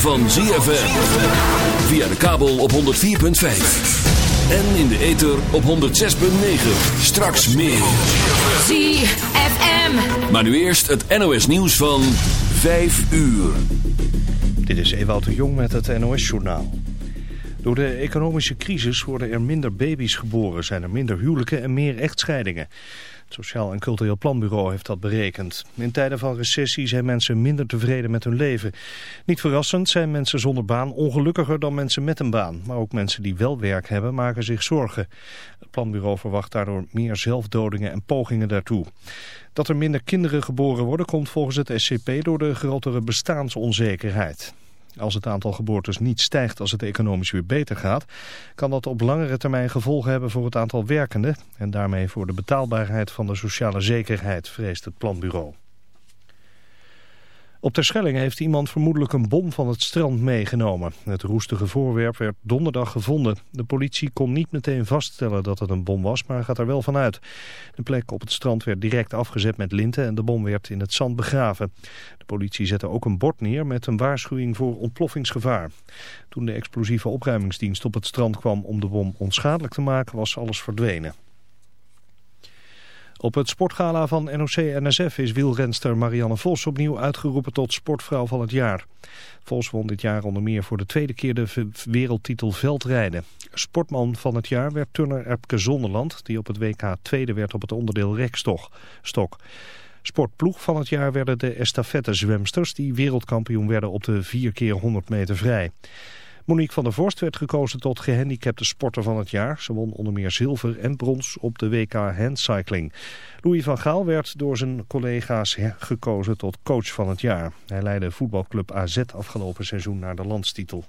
van ZFM. Via de kabel op 104.5. En in de ether op 106.9. Straks meer. ZFM. Maar nu eerst het NOS nieuws van 5 uur. Dit is Ewout de Jong met het NOS journaal. Door de economische crisis worden er minder baby's geboren, zijn er minder huwelijken en meer echtscheidingen. Het Sociaal en Cultureel Planbureau heeft dat berekend. In tijden van recessie zijn mensen minder tevreden met hun leven. Niet verrassend zijn mensen zonder baan ongelukkiger dan mensen met een baan. Maar ook mensen die wel werk hebben maken zich zorgen. Het planbureau verwacht daardoor meer zelfdodingen en pogingen daartoe. Dat er minder kinderen geboren worden komt volgens het SCP door de grotere bestaansonzekerheid. Als het aantal geboortes niet stijgt als het economisch weer beter gaat, kan dat op langere termijn gevolgen hebben voor het aantal werkenden en daarmee voor de betaalbaarheid van de sociale zekerheid, vreest het planbureau. Op Terschelling heeft iemand vermoedelijk een bom van het strand meegenomen. Het roestige voorwerp werd donderdag gevonden. De politie kon niet meteen vaststellen dat het een bom was, maar gaat er wel vanuit. De plek op het strand werd direct afgezet met linten en de bom werd in het zand begraven. De politie zette ook een bord neer met een waarschuwing voor ontploffingsgevaar. Toen de explosieve opruimingsdienst op het strand kwam om de bom onschadelijk te maken, was alles verdwenen. Op het sportgala van NOC-NSF is wielrenster Marianne Vos opnieuw uitgeroepen tot sportvrouw van het jaar. Vos won dit jaar onder meer voor de tweede keer de wereldtitel veldrijden. Sportman van het jaar werd turner Epke Zonderland, die op het WK tweede werd op het onderdeel rekstok. Sportploeg van het jaar werden de estafette zwemsters die wereldkampioen werden op de 4 keer 100 meter vrij. Monique van der Vorst werd gekozen tot gehandicapte sporter van het jaar. Ze won onder meer zilver en brons op de WK handcycling. Louis van Gaal werd door zijn collega's gekozen tot coach van het jaar. Hij leidde voetbalclub AZ afgelopen seizoen naar de landstitel.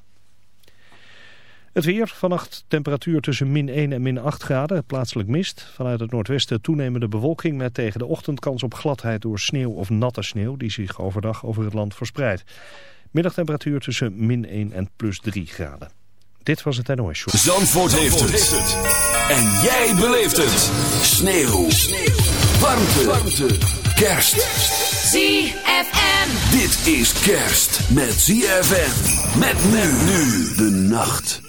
Het weer, vannacht temperatuur tussen min 1 en min 8 graden, plaatselijk mist. Vanuit het noordwesten toenemende bewolking met tegen de ochtend kans op gladheid door sneeuw of natte sneeuw die zich overdag over het land verspreidt. Middagtemperatuur tussen min 1 en plus 3 graden. Dit was het NOS Show. Zandvoort, heeft, het. En jij beleeft het. Sneeuw. Sneeuw. Warmte. Warmte. Kerst. ZFM. Dit is kerst met ZFM. Met men nu de nacht.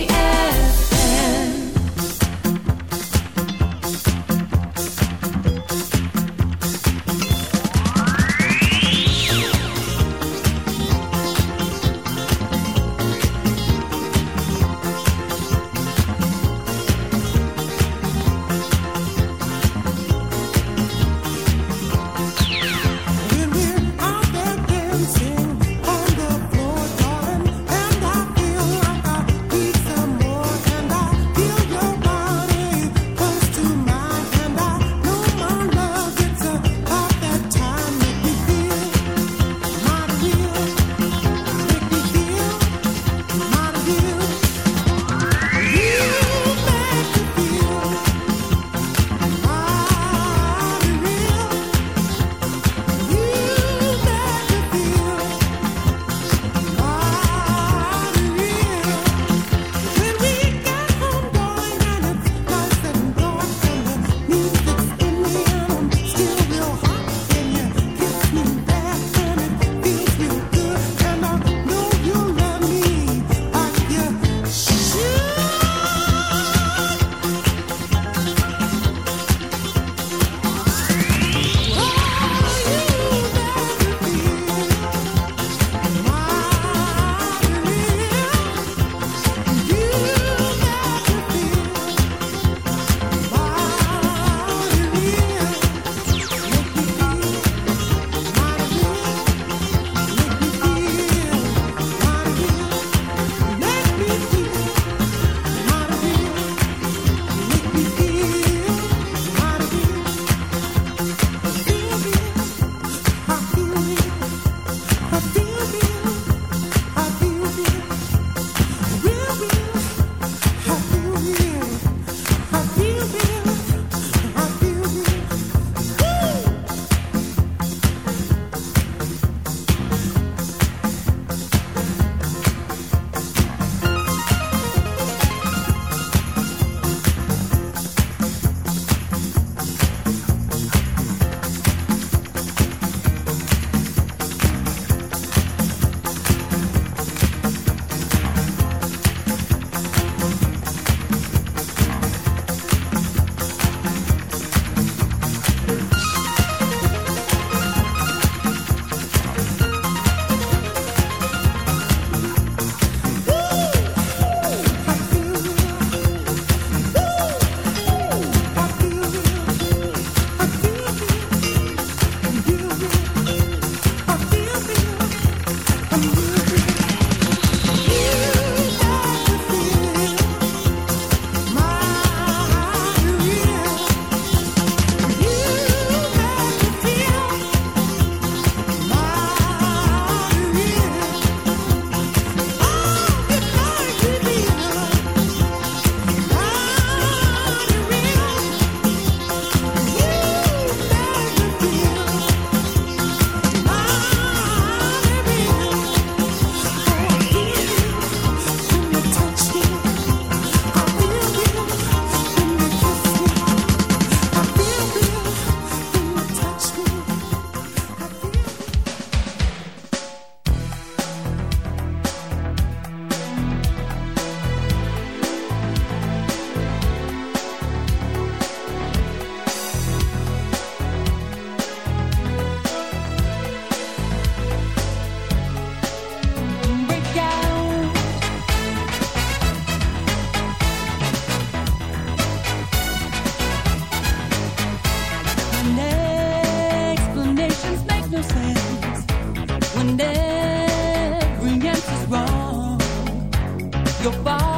your body.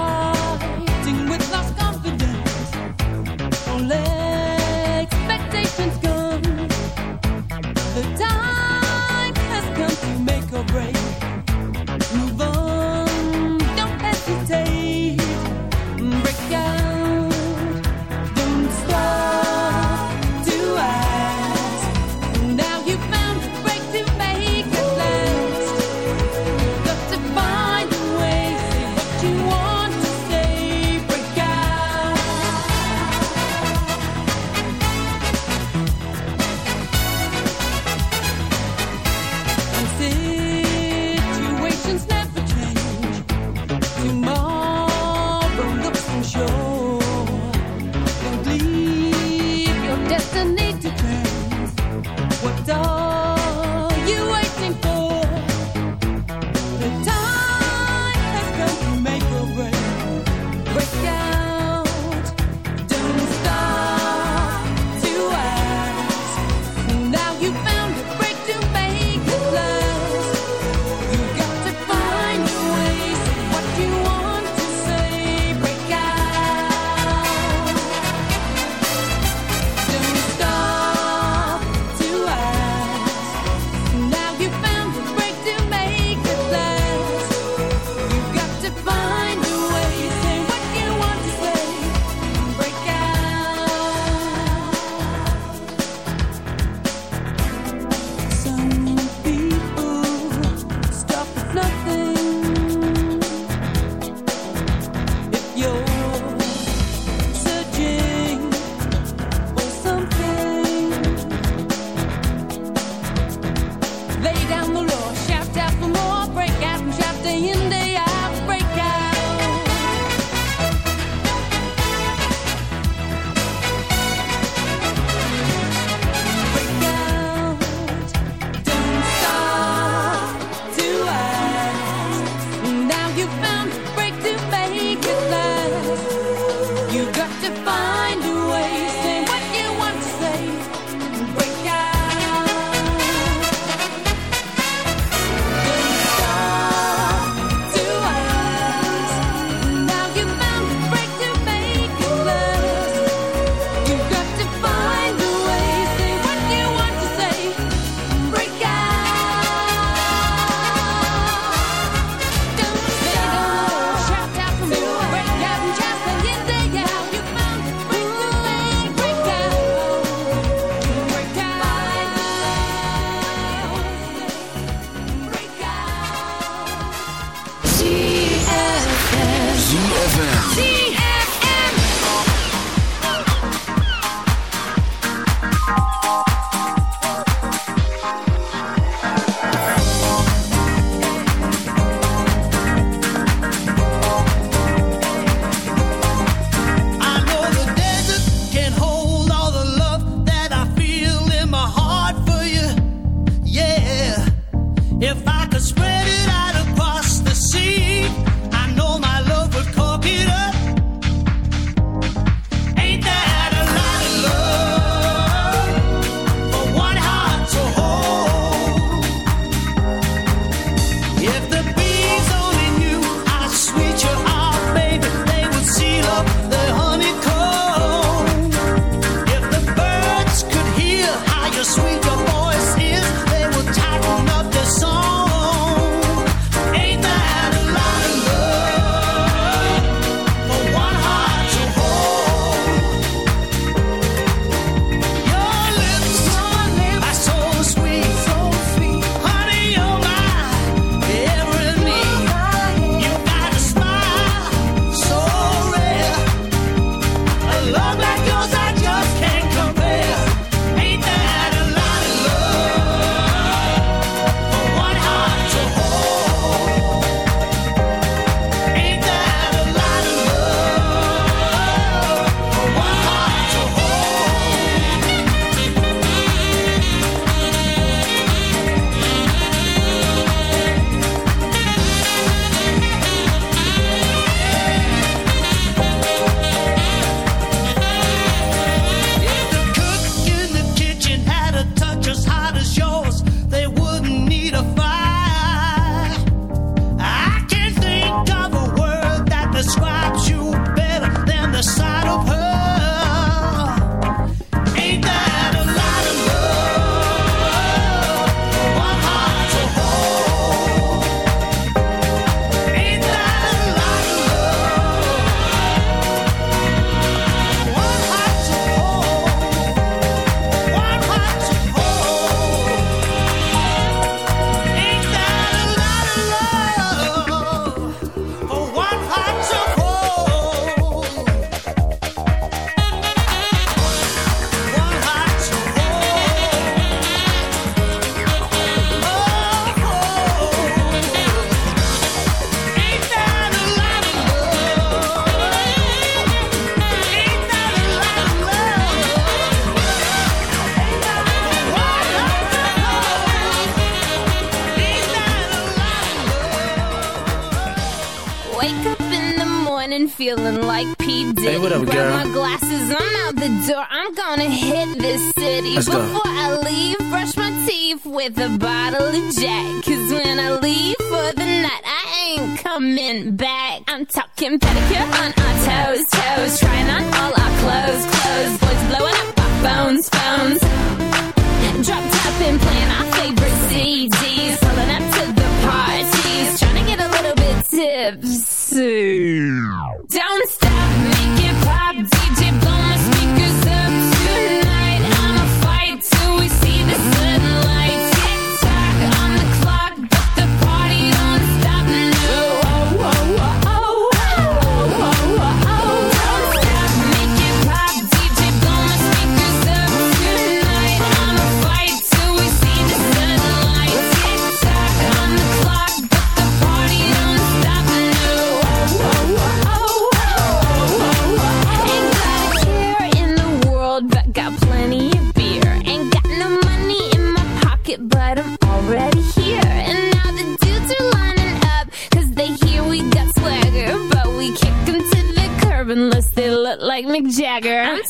Hey, what up, Grab girl? my glasses, I'm out the door. I'm gonna hit this city. Let's Before go. I leave, brush my teeth with a bottle of Jack. Cause when I leave for the night, I ain't coming back. I'm talking pedicure on our toes, toes. Trying on all our clothes, clothes. Boys blowing up our phones, phones. Drop top and playing our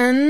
and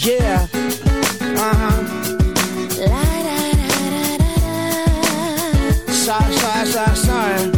Yeah. Uh huh. La da da da da da. Sorry, sorry, sorry, sorry.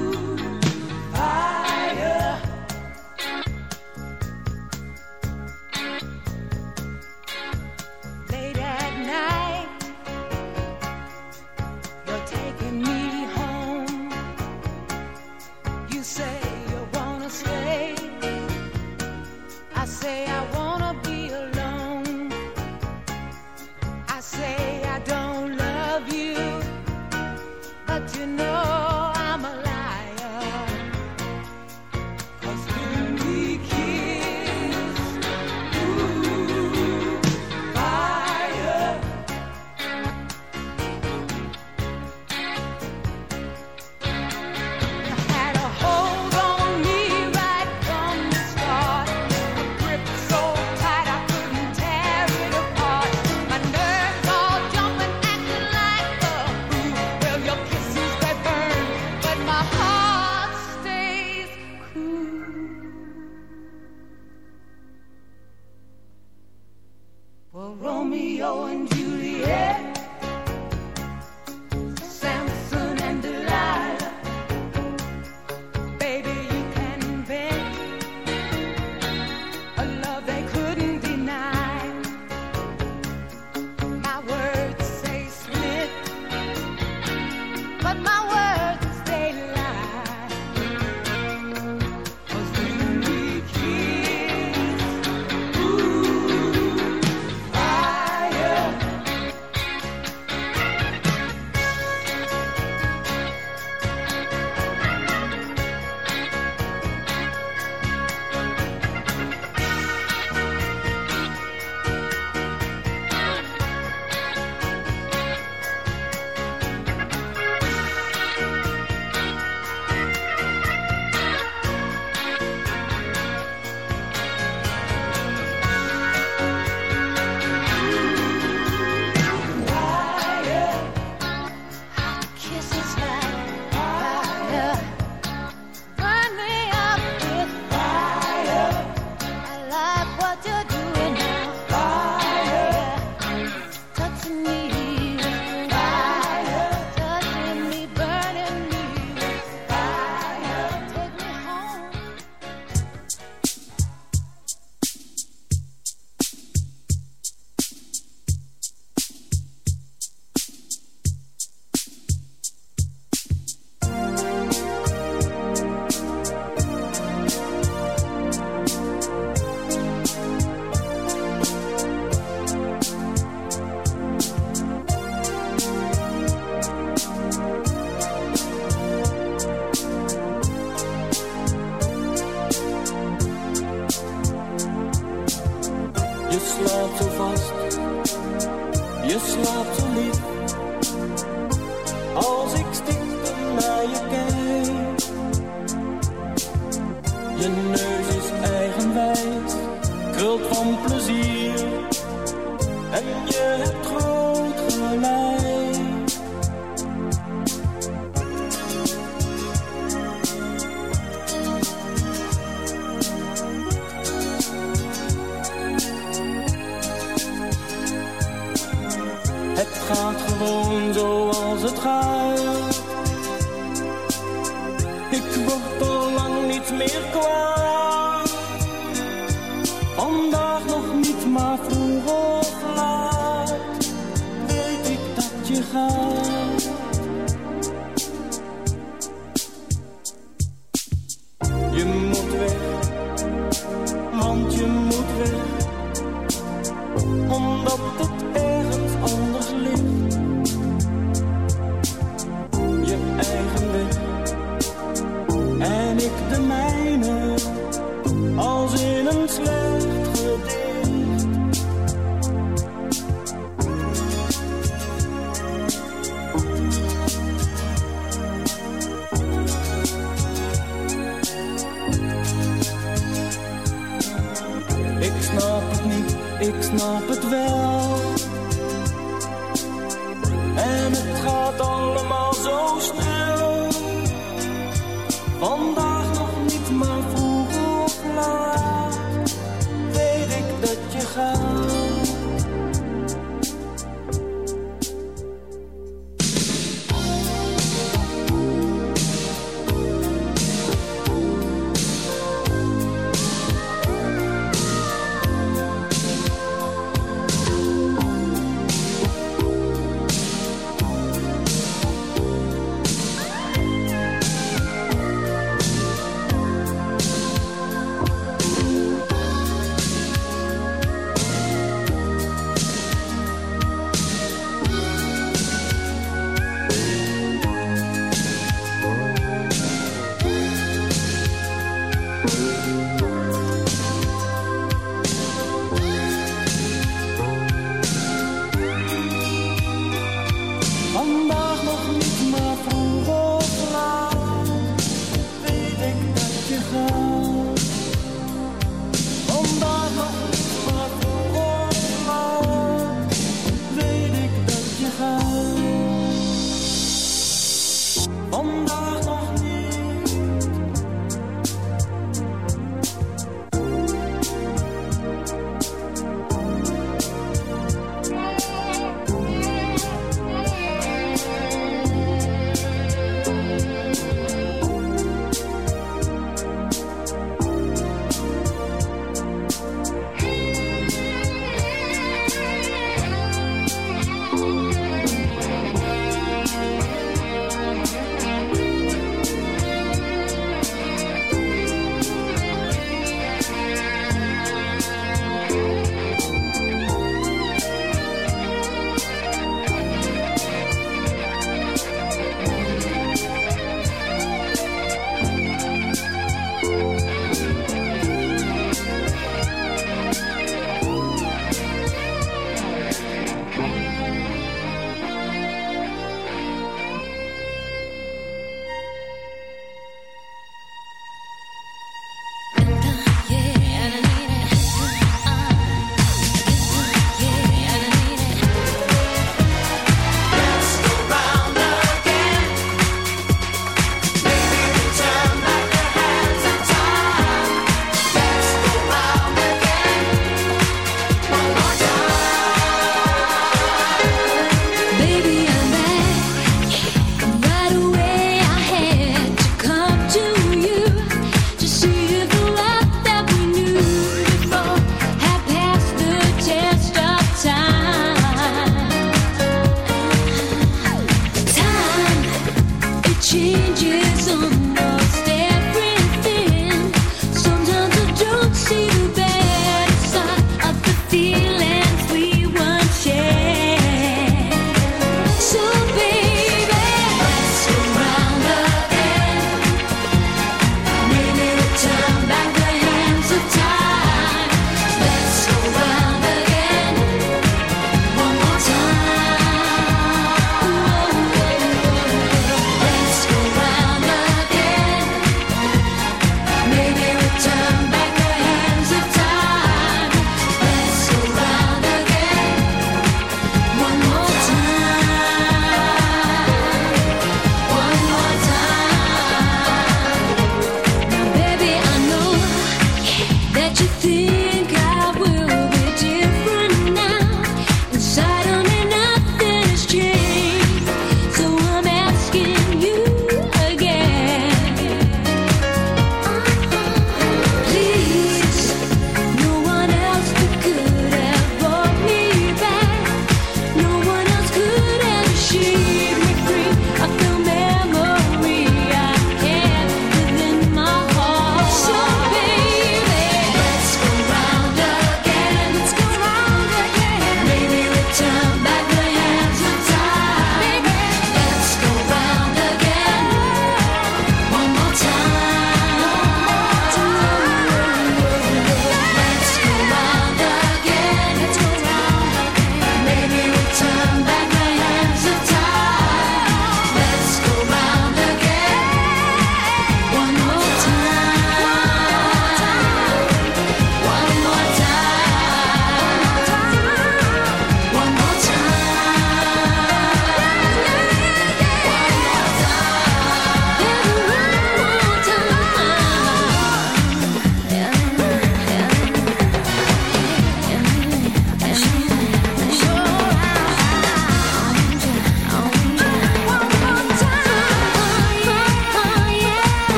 Je neus is eigenwijs, krult van plezier. En je hebt groot gelijk.